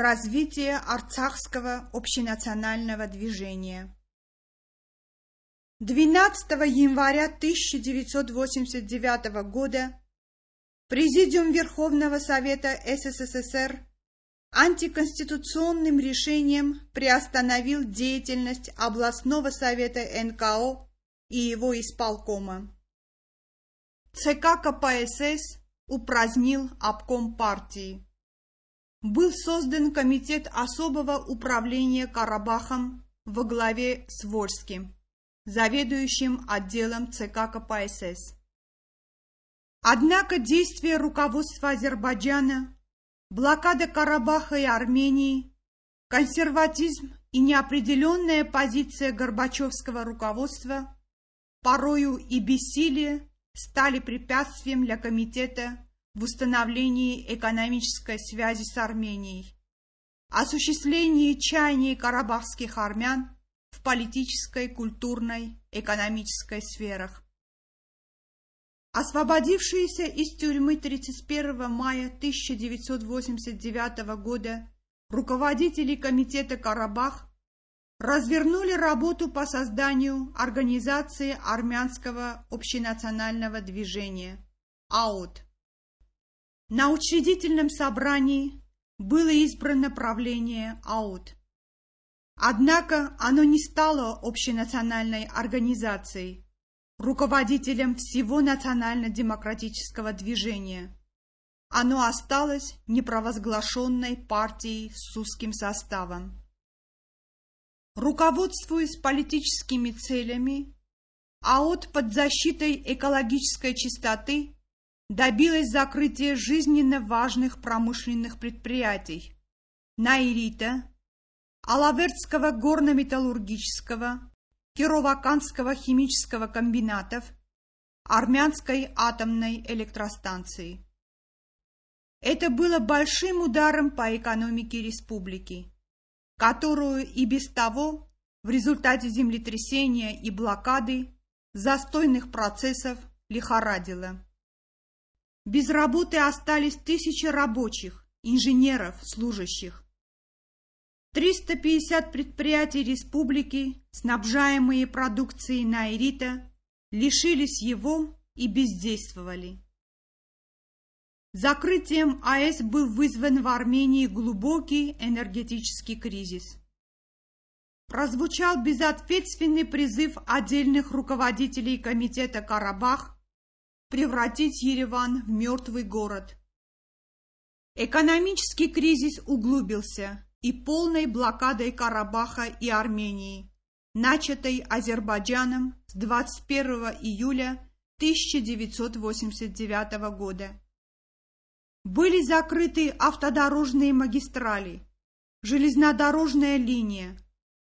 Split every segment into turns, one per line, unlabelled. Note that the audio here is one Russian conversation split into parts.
Развитие арцахского общенационального движения 12 января 1989 года Президиум Верховного Совета СССР антиконституционным решением приостановил деятельность областного совета НКО и его исполкома. ЦК КПСС упразднил обком партии был создан комитет особого управления Карабахом во главе с Вольским, заведующим отделом ЦК КПСС. Однако действия руководства Азербайджана, блокада Карабаха и Армении, консерватизм и неопределенная позиция Горбачевского руководства, порою и бессилие, стали препятствием для комитета в установлении экономической связи с Арменией, осуществлении чаяний карабахских армян в политической, культурной, экономической сферах. Освободившиеся из тюрьмы 31 мая 1989 года руководители комитета «Карабах» развернули работу по созданию Организации армянского общенационального движения АОТ на учредительном собрании было избрано правление АУТ. Однако оно не стало общенациональной организацией, руководителем всего национально-демократического движения. Оно осталось непровозглашенной партией с узким составом. Руководствуясь политическими целями, АОТ под защитой экологической чистоты добилась закрытия жизненно важных промышленных предприятий Наирита, Алавертского горно-металлургического, Кироваканского химического комбинатов, Армянской атомной электростанции. Это было большим ударом по экономике республики, которую и без того в результате землетрясения и блокады застойных процессов лихорадило. Без работы остались тысячи рабочих, инженеров, служащих. 350 предприятий республики, снабжаемые продукцией Найрита, лишились его и бездействовали. Закрытием АЭС был вызван в Армении глубокий энергетический кризис. Прозвучал безответственный призыв отдельных руководителей комитета «Карабах» превратить Ереван в мертвый город. Экономический кризис углубился и полной блокадой Карабаха и Армении, начатой Азербайджаном с 21 июля 1989 года. Были закрыты автодорожные магистрали, железнодорожная линия,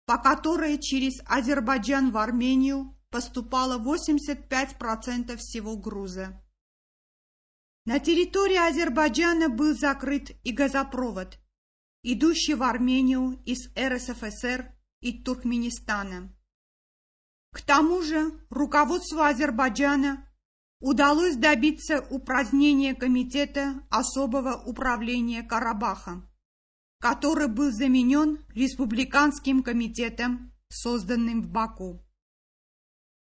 по которой через Азербайджан в Армению поступало 85% всего груза. На территории Азербайджана был закрыт и газопровод, идущий в Армению из РСФСР и Туркменистана. К тому же руководству Азербайджана удалось добиться упразднения Комитета особого управления Карабаха, который был заменен Республиканским комитетом, созданным в Баку.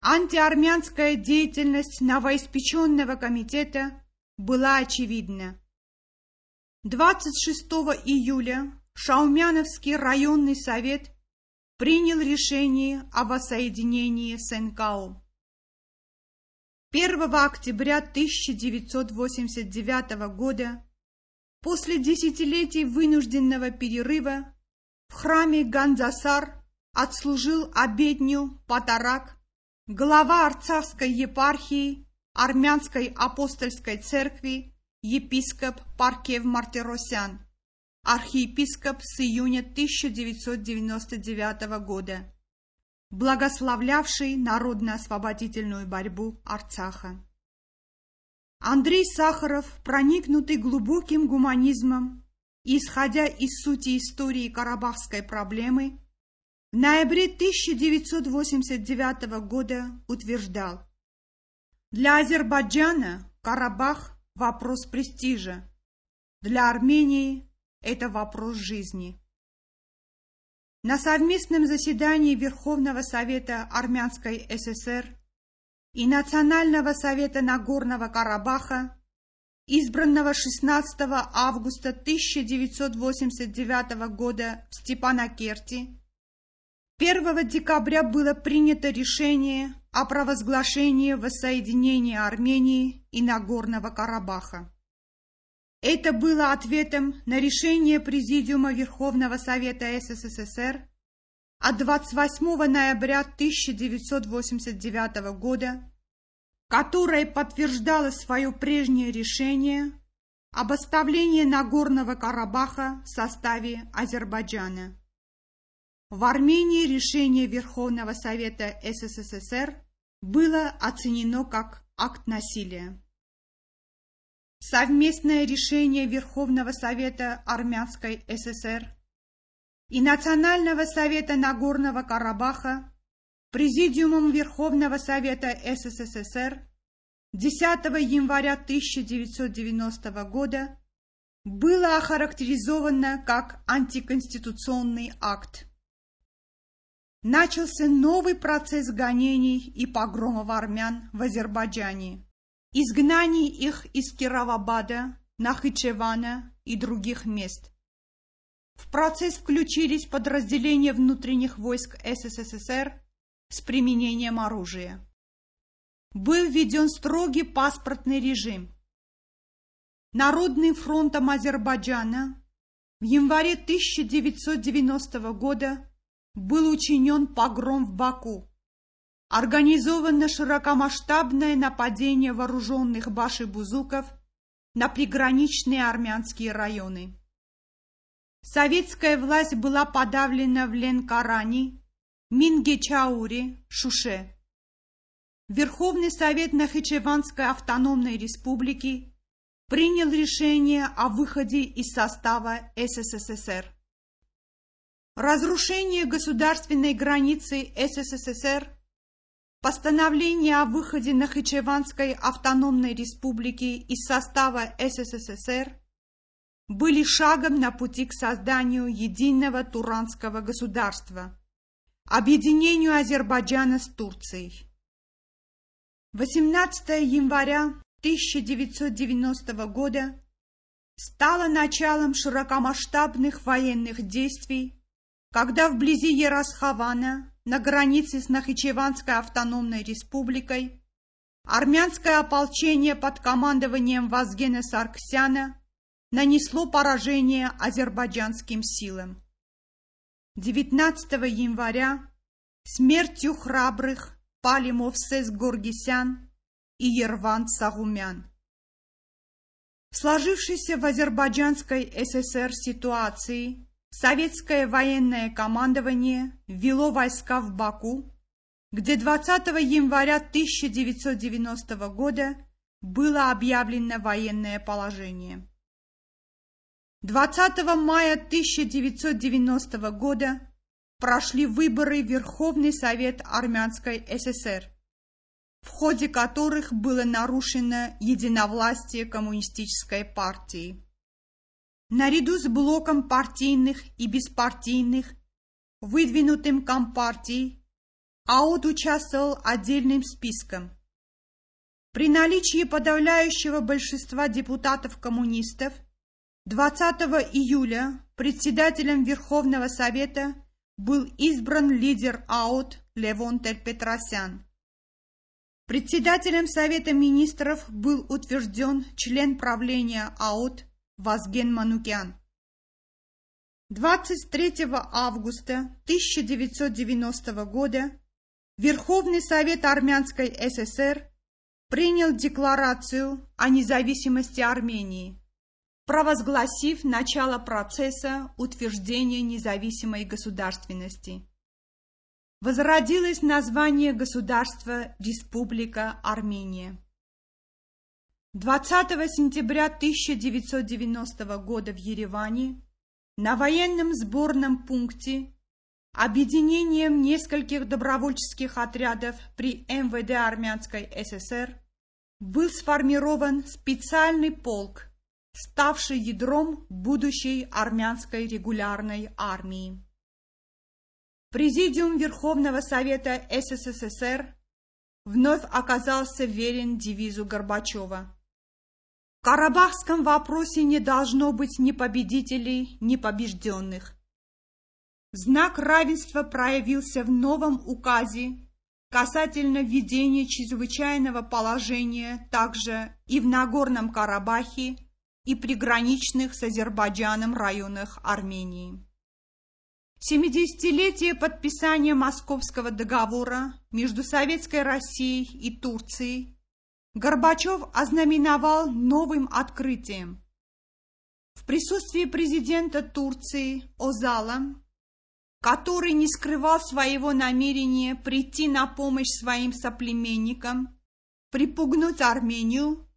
Антиармянская деятельность новоиспеченного комитета была очевидна. 26 июля Шаумяновский районный совет принял решение о воссоединении с НКО. 1 октября 1989 года, после десятилетий вынужденного перерыва, в храме Ганзасар отслужил обедню Патарак глава Арцахской епархии Армянской апостольской церкви, епископ Паркев Мартиросян, архиепископ с июня 1999 года, благословлявший народно-освободительную борьбу Арцаха. Андрей Сахаров, проникнутый глубоким гуманизмом, исходя из сути истории карабахской проблемы, в ноябре 1989 года утверждал, для Азербайджана Карабах – вопрос престижа, для Армении – это вопрос жизни. На совместном заседании Верховного Совета Армянской ССР и Национального Совета Нагорного Карабаха, избранного 16 августа 1989 года в Степанакерте, 1 декабря было принято решение о провозглашении воссоединения Армении и Нагорного Карабаха. Это было ответом на решение Президиума Верховного Совета СССР от 28 ноября 1989 года, которое подтверждало свое прежнее решение об оставлении Нагорного Карабаха в составе Азербайджана. В Армении решение Верховного Совета СССР было оценено как акт насилия. Совместное решение Верховного Совета Армянской ССР и Национального Совета Нагорного Карабаха Президиумом Верховного Совета СССР 10 января 1990 года было охарактеризовано как антиконституционный акт начался новый процесс гонений и погромов армян в Азербайджане, изгнаний их из Кировабада, Нахичевана и других мест. В процесс включились подразделения внутренних войск СССР с применением оружия. Был введен строгий паспортный режим. Народным фронтом Азербайджана в январе 1990 года был учинен погром в Баку. Организовано широкомасштабное нападение вооруженных башибузуков на приграничные армянские районы. Советская власть была подавлена в Ленкаране, Мингечауре, Шуше. Верховный Совет Нахичеванской автономной республики принял решение о выходе из состава СССР. Разрушение государственной границы СССР, постановление о выходе Нахичеванской автономной республики из состава СССР были шагом на пути к созданию единого туранского государства, объединению Азербайджана с Турцией. 18 января 1990 года стало началом широкомасштабных военных действий когда вблизи Ярасхавана, на границе с Нахичеванской автономной республикой, армянское ополчение под командованием Вазгена Сарксяна нанесло поражение азербайджанским силам. 19 января смертью храбрых пали Мовсес Горгисян и Ерван Сагумян. В сложившейся в Азербайджанской ССР ситуации Советское военное командование ввело войска в Баку, где 20 января 1990 года было объявлено военное положение. 20 мая 1990 года прошли выборы Верховный Совет Армянской ССР, в ходе которых было нарушено единовластие коммунистической партии. Наряду с блоком партийных и беспартийных, выдвинутым Компартией, АОД участвовал отдельным списком. При наличии подавляющего большинства депутатов-коммунистов 20 июля председателем Верховного Совета был избран лидер АОД Левон Петросян. Председателем Совета Министров был утвержден член правления АОД Вазген Манукян. 23 августа 1990 года Верховный Совет Армянской ССР принял декларацию о независимости Армении, провозгласив начало процесса утверждения независимой государственности. Возродилось название государства Республика Армения. 20 сентября 1990 года в Ереване на военном сборном пункте объединением нескольких добровольческих отрядов при МВД Армянской ССР был сформирован специальный полк ставший ядром будущей армянской регулярной армии. Президиум Верховного Совета СССР вновь оказался верен девизу Горбачева. Карабахском вопросе не должно быть ни победителей, ни побежденных. Знак равенства проявился в новом указе касательно введения чрезвычайного положения также и в Нагорном Карабахе и приграничных с Азербайджаном районах Армении. 70-летие подписания Московского договора между Советской Россией и Турцией Горбачев ознаменовал новым открытием. В присутствии президента Турции Озала, который не скрывал своего намерения прийти на помощь своим соплеменникам, припугнуть Армению,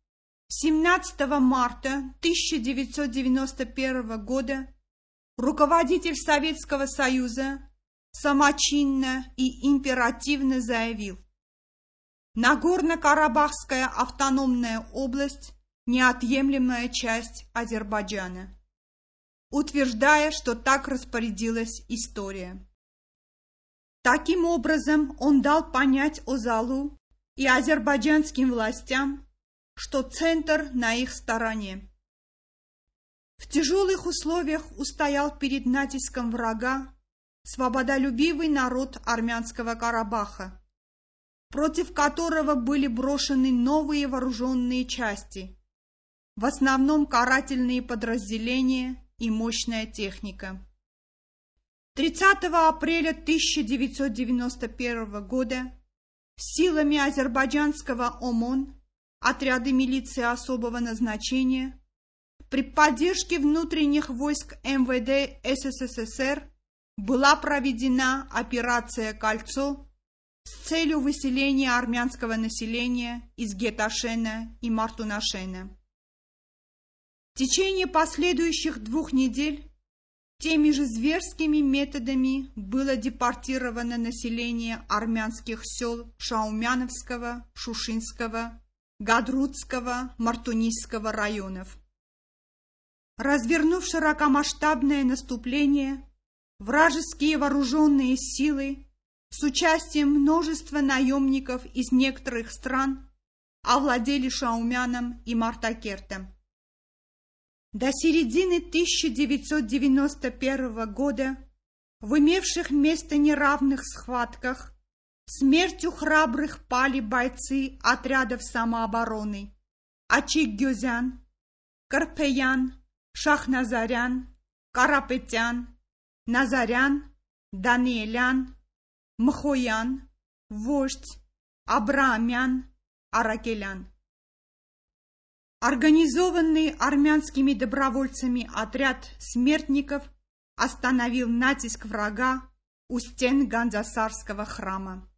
17 марта 1991 года руководитель Советского Союза самочинно и императивно заявил, Нагорно-Карабахская автономная область – неотъемлемая часть Азербайджана, утверждая, что так распорядилась история. Таким образом, он дал понять Озалу и азербайджанским властям, что центр на их стороне. В тяжелых условиях устоял перед натиском врага свободолюбивый народ армянского Карабаха, против которого были брошены новые вооруженные части, в основном карательные подразделения и мощная техника. 30 апреля 1991 года силами азербайджанского ОМОН отряды милиции особого назначения при поддержке внутренних войск МВД СССР была проведена операция «Кольцо» с целью выселения армянского населения из Геташена и Мартунашена. В течение последующих двух недель теми же зверскими методами было депортировано население армянских сел Шаумяновского, Шушинского, Гадрутского, Мартунисского районов. Развернув широкомасштабное наступление, вражеские вооруженные силы с участием множества наемников из некоторых стран овладели Шаумяном и Мартакертом. До середины 1991 года в имевших место неравных схватках смертью храбрых пали бойцы отрядов самообороны Ачик-Гюзян, Карпеян, Шахназарян, Карапетян, Назарян, Даниэлян, Мхоян, Вождь, Абраамян, Аракелян. Организованный армянскими добровольцами отряд смертников остановил натиск врага у стен Ганзасарского храма.